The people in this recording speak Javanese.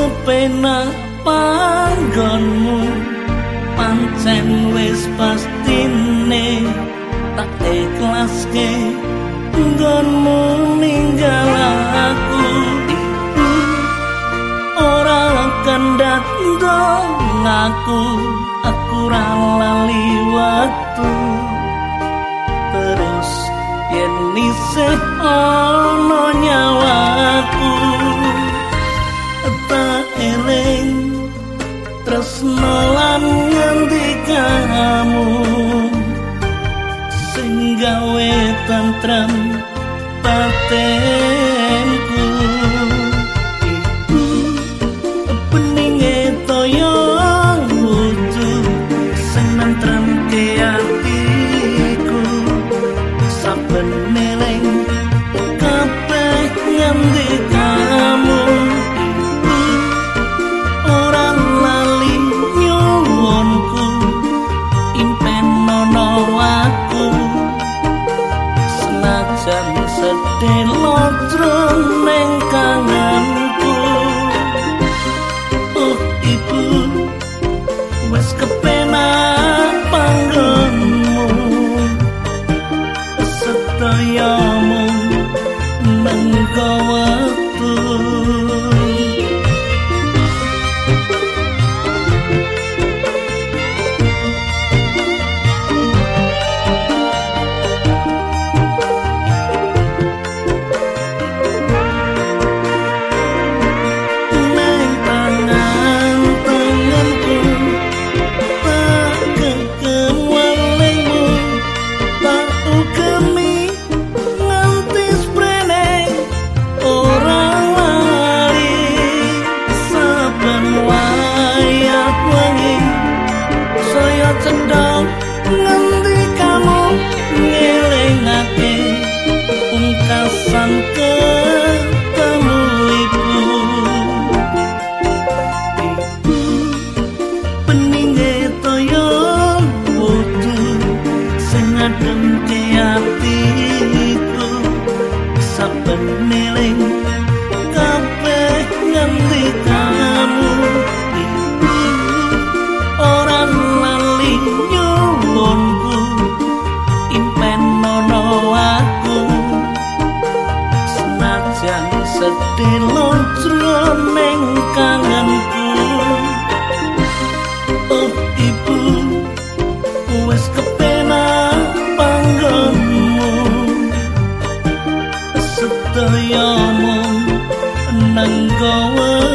kepenak panggonmu pancen wis pastine tak ikhlas ke nggonmu ninggal aku. Ora kandat ngaku മാത്രം sedelo jroning kangenku jroning setayamu nang gawe